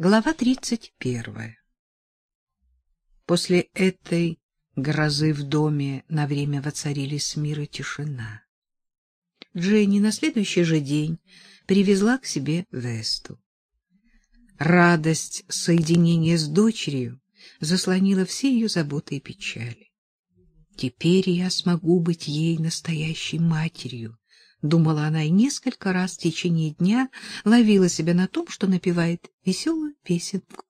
Глава тридцать первая. После этой грозы в доме на время воцарились мир и тишина. Дженни на следующий же день привезла к себе Весту. Радость соединения с дочерью заслонила все ее заботы и печали. Теперь я смогу быть ей настоящей матерью, — думала она и несколько раз в течение дня ловила себя на том, что напевает веселую песенку.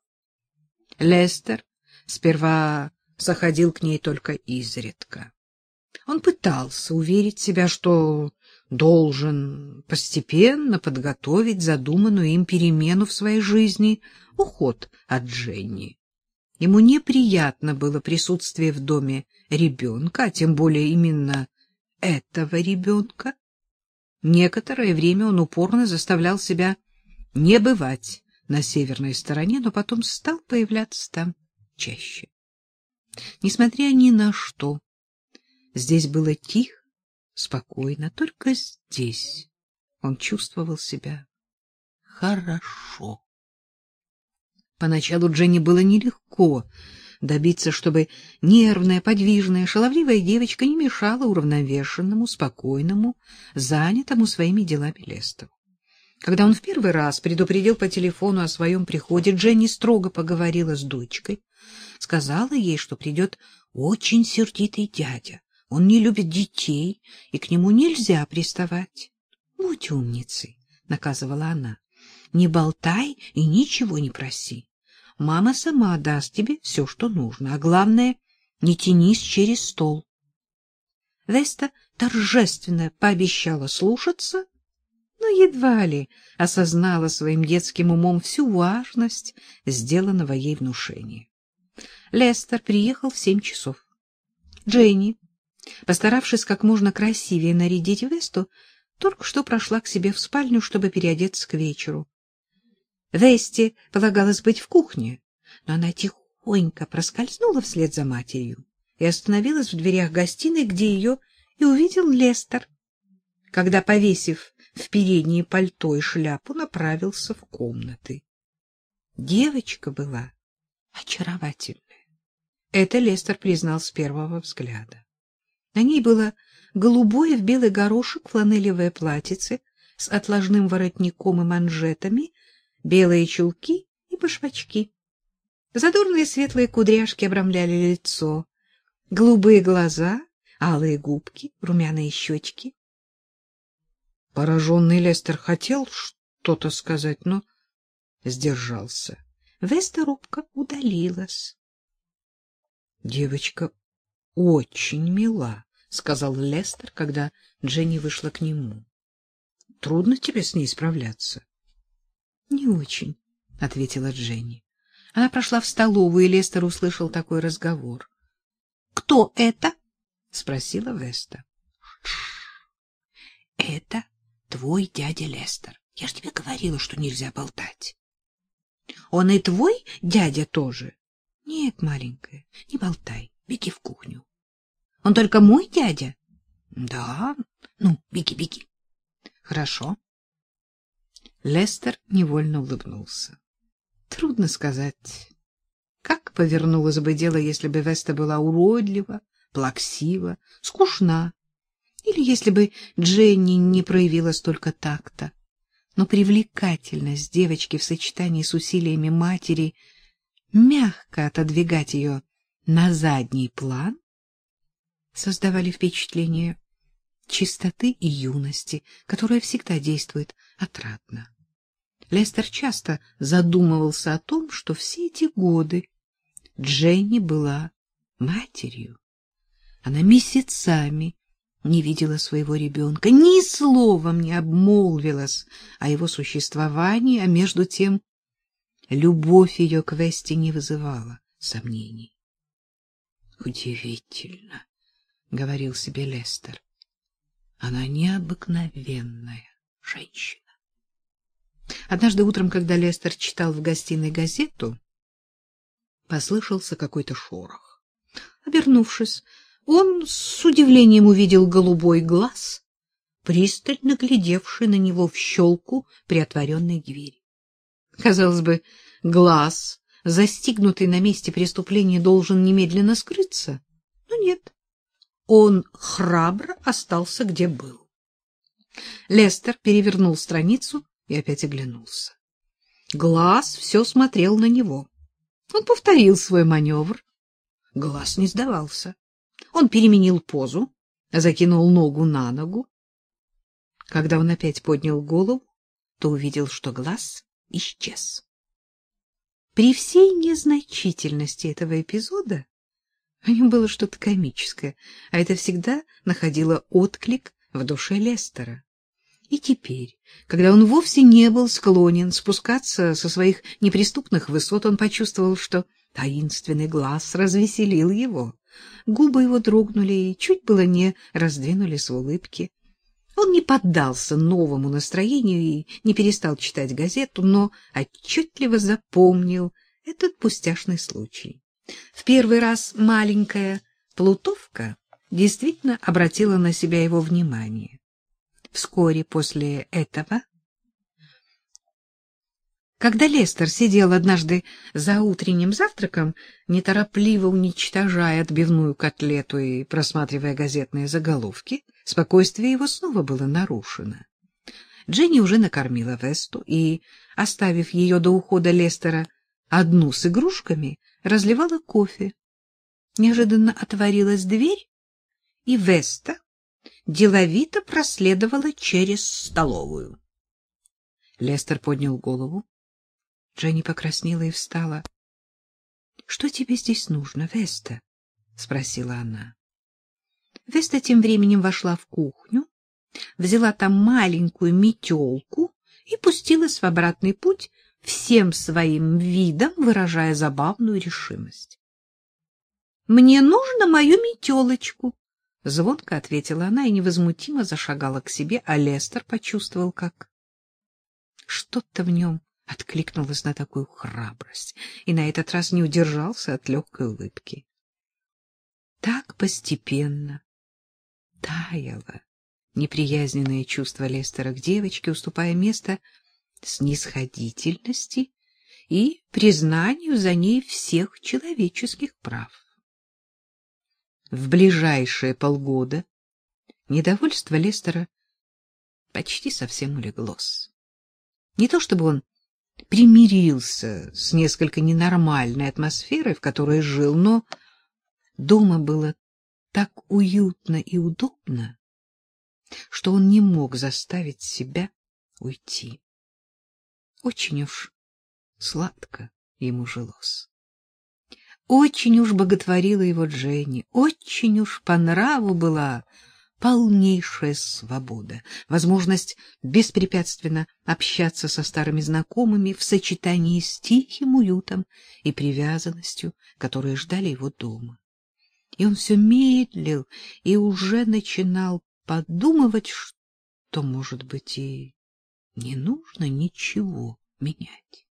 Лестер сперва заходил к ней только изредка. Он пытался уверить себя, что должен постепенно подготовить задуманную им перемену в своей жизни, уход от Дженни. Ему неприятно было присутствие в доме ребенка, а тем более именно этого ребенка. Некоторое время он упорно заставлял себя не бывать на северной стороне, но потом стал появляться там чаще. Несмотря ни на что, здесь было тихо, спокойно, только здесь он чувствовал себя хорошо. Поначалу Дженни было нелегко добиться, чтобы нервная, подвижная, шаловливая девочка не мешала уравновешенному, спокойному, занятому своими делами Лестову. Когда он в первый раз предупредил по телефону о своем приходе, Дженни строго поговорила с дочкой, сказала ей, что придет очень сердитый дядя. Он не любит детей, и к нему нельзя приставать. — Будь умницей, — наказывала она. — Не болтай и ничего не проси. Мама сама даст тебе все, что нужно, а главное, не тянись через стол. Веста торжественно пообещала слушаться, но едва ли осознала своим детским умом всю важность сделанного ей внушения. Лестер приехал в семь часов. Дженни, постаравшись как можно красивее нарядить Весту, только что прошла к себе в спальню, чтобы переодеться к вечеру. Весте полагалось быть в кухне, но она тихонько проскользнула вслед за матерью и остановилась в дверях гостиной, где ее и увидел Лестер, когда, повесив в переднее пальто и шляпу, направился в комнаты. Девочка была очаровательная. Это Лестер признал с первого взгляда. На ней было голубое в белый горошек фланелевое платьице с отложным воротником и манжетами — белые чулки и башмачки. Задорные светлые кудряшки обрамляли лицо, голубые глаза, алые губки, румяные щечки. Пораженный Лестер хотел что-то сказать, но сдержался. Веста робко удалилась. — Девочка очень мила, — сказал Лестер, когда Дженни вышла к нему. — Трудно тебе с ней справляться. — Не очень, — ответила Дженни. Она прошла в столовую, и Лестер услышал такой разговор. — Кто это? — спросила Веста. — Это твой дядя Лестер. Я же тебе говорила, что нельзя болтать. — Он и твой дядя тоже? — Нет, маленькая, не болтай, беги в кухню. — Он только мой дядя? — Да. Ну, беги, беги. — Хорошо. Лестер невольно улыбнулся. Трудно сказать, как повернулось бы дело, если бы Веста была уродлива, плаксива, скучна, или если бы Дженни не проявила столько такта. Но привлекательность девочки в сочетании с усилиями матери мягко отодвигать ее на задний план создавали впечатление чистоты и юности, которая всегда действует отрадно. Лестер часто задумывался о том, что все эти годы Дженни была матерью. Она месяцами не видела своего ребенка, ни словом не обмолвилась о его существовании, а между тем любовь ее к Весте не вызывала сомнений. «Удивительно», — говорил себе Лестер. «Она необыкновенная женщина». Однажды утром, когда Лестер читал в гостиной газету, послышался какой-то шорох. Обернувшись, он с удивлением увидел голубой глаз, пристально глядевший на него в щелку приотворенной двери. Казалось бы, глаз, застигнутый на месте преступления, должен немедленно скрыться? Но нет. Он храбро остался, где был. Лестер перевернул страницу и опять оглянулся. Глаз все смотрел на него. Он повторил свой маневр. Глаз не сдавался. Он переменил позу, закинул ногу на ногу. Когда он опять поднял голову, то увидел, что глаз исчез. При всей незначительности этого эпизода в нем было что-то комическое, а это всегда находило отклик в душе Лестера. И теперь, когда он вовсе не был склонен спускаться со своих неприступных высот, он почувствовал, что таинственный глаз развеселил его. Губы его дрогнули и чуть было не раздвинулись в улыбке. Он не поддался новому настроению и не перестал читать газету, но отчетливо запомнил этот пустяшный случай. В первый раз маленькая плутовка действительно обратила на себя его внимание. Вскоре после этого когда Лестер сидел однажды за утренним завтраком, неторопливо уничтожая отбивную котлету и просматривая газетные заголовки, спокойствие его снова было нарушено. Дженни уже накормила Весту и, оставив ее до ухода Лестера одну с игрушками, разливала кофе. Неожиданно отворилась дверь, и Веста деловито проследовала через столовую. Лестер поднял голову. Дженни покраснела и встала. — Что тебе здесь нужно, Веста? — спросила она. Веста тем временем вошла в кухню, взяла там маленькую метелку и пустилась в обратный путь, всем своим видом выражая забавную решимость. — Мне нужно мою метелочку, — звонко ответила она и невозмутимо зашагала к себе, а Лестер почувствовал, как что-то в нем откликнулась на такую храбрость и на этот раз не удержался от легкой улыбки. Так постепенно таяло неприязненное чувство Лестера к девочке, уступая место снисходительности и признанию за ней всех человеческих прав. В ближайшие полгода недовольство Лестера почти совсем улеглось. Не то чтобы он примирился с несколько ненормальной атмосферой, в которой жил, но дома было так уютно и удобно, что он не мог заставить себя уйти. Очень уж сладко ему жилось. Очень уж боготворила его Дженни, очень уж по нраву была полнейшая свобода, возможность беспрепятственно общаться со старыми знакомыми в сочетании с тихим уютом и привязанностью, которые ждали его дома. И он все медлил и уже начинал подумывать, что, может быть, и не нужно ничего менять.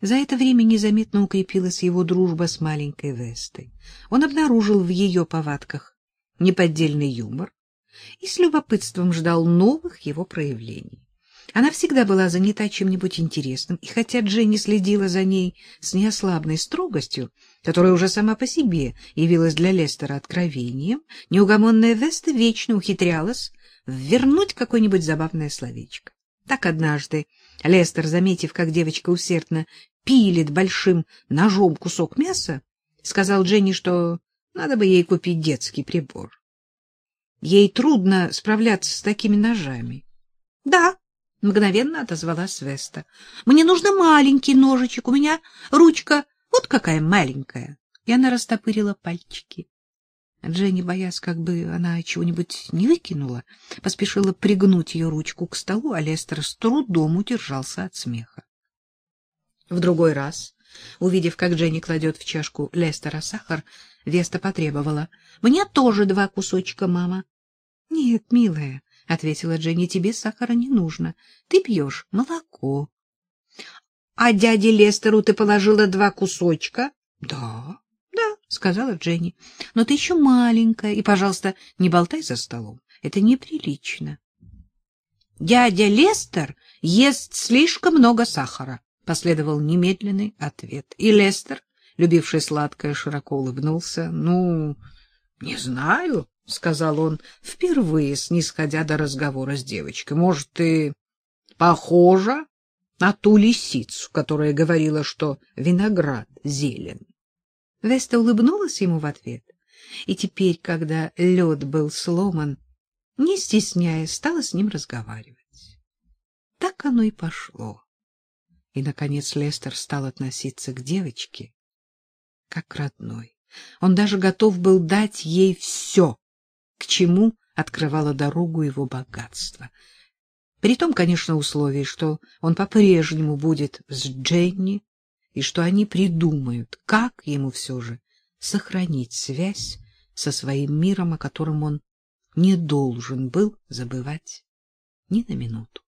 За это время незаметно укрепилась его дружба с маленькой Вестой. Он обнаружил в ее повадках неподдельный юмор и с любопытством ждал новых его проявлений. Она всегда была занята чем-нибудь интересным, и хотя Дженни следила за ней с неослабной строгостью, которая уже сама по себе явилась для Лестера откровением, неугомонная Веста вечно ухитрялась вернуть какое-нибудь забавное словечко. Так однажды Лестер, заметив, как девочка усердно пилит большим ножом кусок мяса, сказал Дженни, что надо бы ей купить детский прибор. Ей трудно справляться с такими ножами. — Да, — мгновенно отозвалась Веста. — Мне нужно маленький ножичек, у меня ручка вот какая маленькая. И она растопырила пальчики. Дженни, боясь, как бы она чего-нибудь не выкинула, поспешила пригнуть ее ручку к столу, а Лестер с трудом удержался от смеха. В другой раз, увидев, как Дженни кладет в чашку Лестера сахар, Веста потребовала. — Мне тоже два кусочка, мама. — Нет, милая, — ответила Дженни, — тебе сахара не нужно. Ты пьешь молоко. — А дяде Лестеру ты положила два кусочка? — Да, сказала Дженни. — Но ты еще маленькая, и, пожалуйста, не болтай за столом. Это неприлично. — Дядя Лестер ест слишком много сахара, Последовал немедленный ответ. И Лестер, любивший сладкое, широко улыбнулся. — Ну, не знаю, — сказал он, впервые снисходя до разговора с девочкой. — Может, ты похожа на ту лисицу, которая говорила, что виноград зелен? Веста улыбнулась ему в ответ. И теперь, когда лед был сломан, не стесняясь, стала с ним разговаривать. Так оно и пошло. И, наконец, Лестер стал относиться к девочке как к родной. Он даже готов был дать ей все, к чему открывало дорогу его богатство. При том, конечно, условии, что он по-прежнему будет с Дженни, и что они придумают, как ему все же сохранить связь со своим миром, о котором он не должен был забывать ни на минуту.